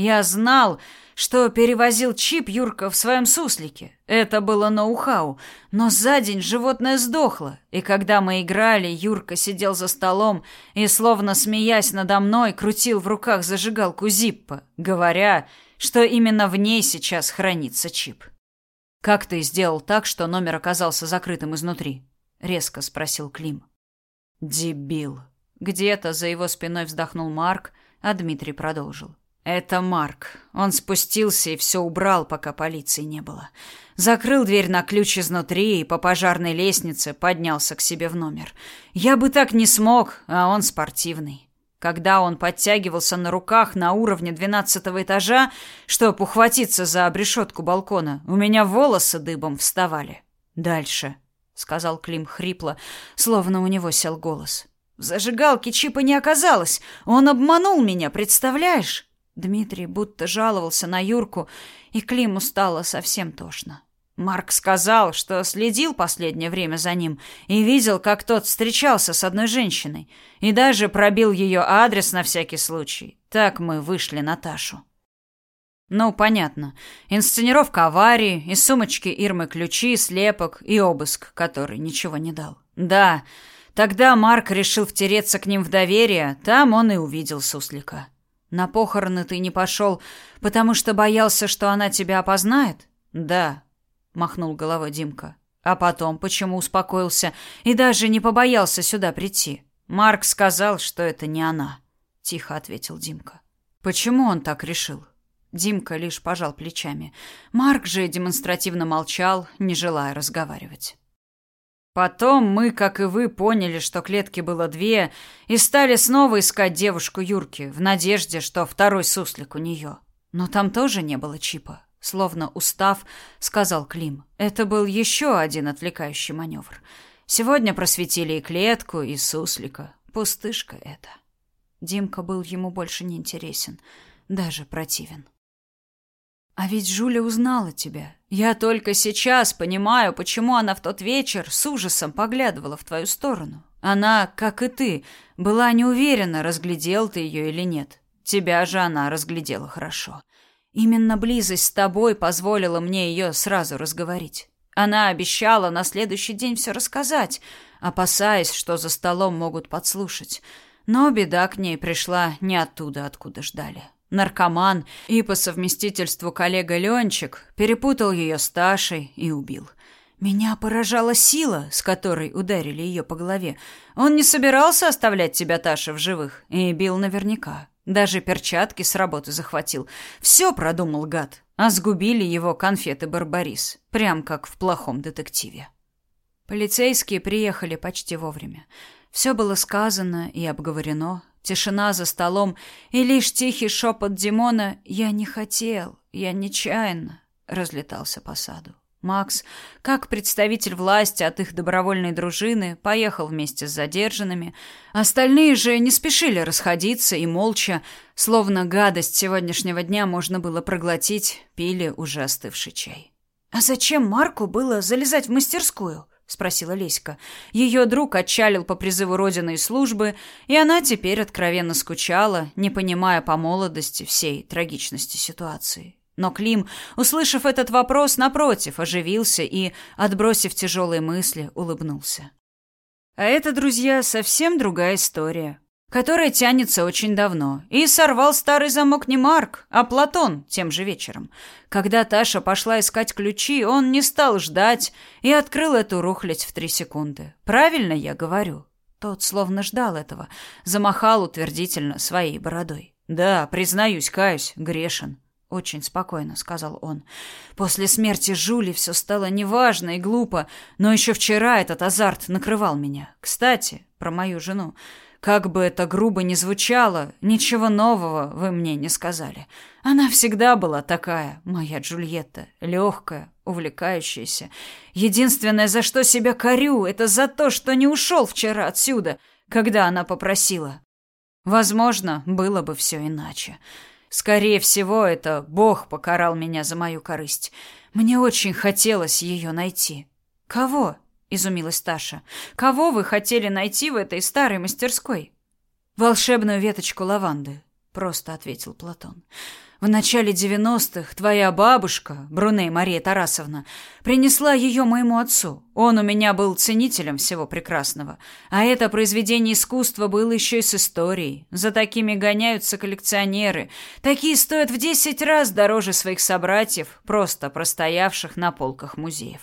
Я знал, что перевозил чип Юрка в своем суслике. Это было ноу-хау. Но за день животное сдохло. И когда мы играли, Юрка сидел за столом и, словно смеясь надо мной, крутил в руках зажигалку Зиппа, говоря, что именно в ней сейчас хранится чип. «Как ты сделал так, что номер оказался закрытым изнутри?» — резко спросил Клим. «Дебил». Где-то за его спиной вздохнул Марк, а Дмитрий продолжил. Это Марк. Он спустился и все убрал, пока полиции не было. Закрыл дверь на ключ изнутри и по пожарной лестнице поднялся к себе в номер. Я бы так не смог, а он спортивный. Когда он подтягивался на руках на уровне двенадцатого этажа, чтобы ухватиться за обрешетку балкона, у меня волосы дыбом вставали. «Дальше», — сказал Клим хрипло, словно у него сел голос. «В зажигалке чипа не оказалось. Он обманул меня, представляешь?» Дмитрий будто жаловался на Юрку, и Климу стало совсем тошно. Марк сказал, что следил последнее время за ним и видел, как тот встречался с одной женщиной, и даже пробил ее адрес на всякий случай. Так мы вышли на Ташу. Ну, понятно. Инсценировка аварии, из сумочки Ирмы ключи, слепок и обыск, который ничего не дал. Да, тогда Марк решил втереться к ним в доверие, там он и увидел суслика. На похороны ты не пошел, потому что боялся, что она тебя опознает? Да, махнул головой Димка. А потом почему успокоился и даже не побоялся сюда прийти? Марк сказал, что это не она, тихо ответил Димка. Почему он так решил? Димка лишь пожал плечами. Марк же демонстративно молчал, не желая разговаривать. Потом мы, как и вы, поняли, что клетки было две, и стали снова искать девушку Юрки в надежде, что второй суслик у нее. Но там тоже не было чипа. Словно устав, сказал Клим. Это был еще один отвлекающий маневр. Сегодня просветили и клетку, и суслика. Пустышка это. Димка был ему больше не интересен, даже противен. А ведь Жуля узнала тебя. Я только сейчас понимаю, почему она в тот вечер с ужасом поглядывала в твою сторону. Она, как и ты, была не уверена, разглядел ты ее или нет. Тебя же она разглядела хорошо. Именно близость с тобой позволила мне ее сразу разговорить. Она обещала на следующий день все рассказать, опасаясь, что за столом могут подслушать. Но беда к ней пришла не оттуда, откуда ждали наркоман и по совместительству коллега Ленчик перепутал ее с Ташей и убил. Меня поражала сила, с которой ударили ее по голове. Он не собирался оставлять тебя, Таша, в живых, и бил наверняка. Даже перчатки с работы захватил. Все продумал гад, а сгубили его конфеты Барбарис, прям как в плохом детективе. Полицейские приехали почти вовремя. Все было сказано и обговорено, Тишина за столом и лишь тихий шепот Димона «Я не хотел, я нечаянно» разлетался по саду. Макс, как представитель власти от их добровольной дружины, поехал вместе с задержанными. Остальные же не спешили расходиться и молча, словно гадость сегодняшнего дня можно было проглотить, пили уже остывший чай. А зачем Марку было залезать в мастерскую? Спросила Леська. Ее друг отчалил по призыву родины и службы, и она теперь откровенно скучала, не понимая по молодости всей трагичности ситуации. Но Клим, услышав этот вопрос, напротив, оживился и, отбросив тяжелые мысли, улыбнулся. А это, друзья, совсем другая история которая тянется очень давно. И сорвал старый замок не Марк, а Платон тем же вечером. Когда Таша пошла искать ключи, он не стал ждать и открыл эту рухлядь в три секунды. Правильно я говорю? Тот словно ждал этого, замахал утвердительно своей бородой. Да, признаюсь, каюсь, грешен. Очень спокойно сказал он. После смерти Жули все стало неважно и глупо, но еще вчера этот азарт накрывал меня. Кстати, про мою жену. Как бы это грубо ни звучало, ничего нового вы мне не сказали. Она всегда была такая, моя Джульетта, легкая, увлекающаяся. Единственное, за что себя корю, это за то, что не ушел вчера отсюда, когда она попросила. Возможно, было бы все иначе. Скорее всего, это Бог покарал меня за мою корысть. Мне очень хотелось ее найти. Кого? Изумилась Таша. Кого вы хотели найти в этой старой мастерской? Волшебную веточку лаванды, просто ответил Платон. В начале 90-х твоя бабушка, Бруней Мария Тарасовна, принесла ее моему отцу. Он у меня был ценителем всего прекрасного. А это произведение искусства было еще и с историей. За такими гоняются коллекционеры. Такие стоят в 10 раз дороже своих собратьев, просто простоявших на полках музеев.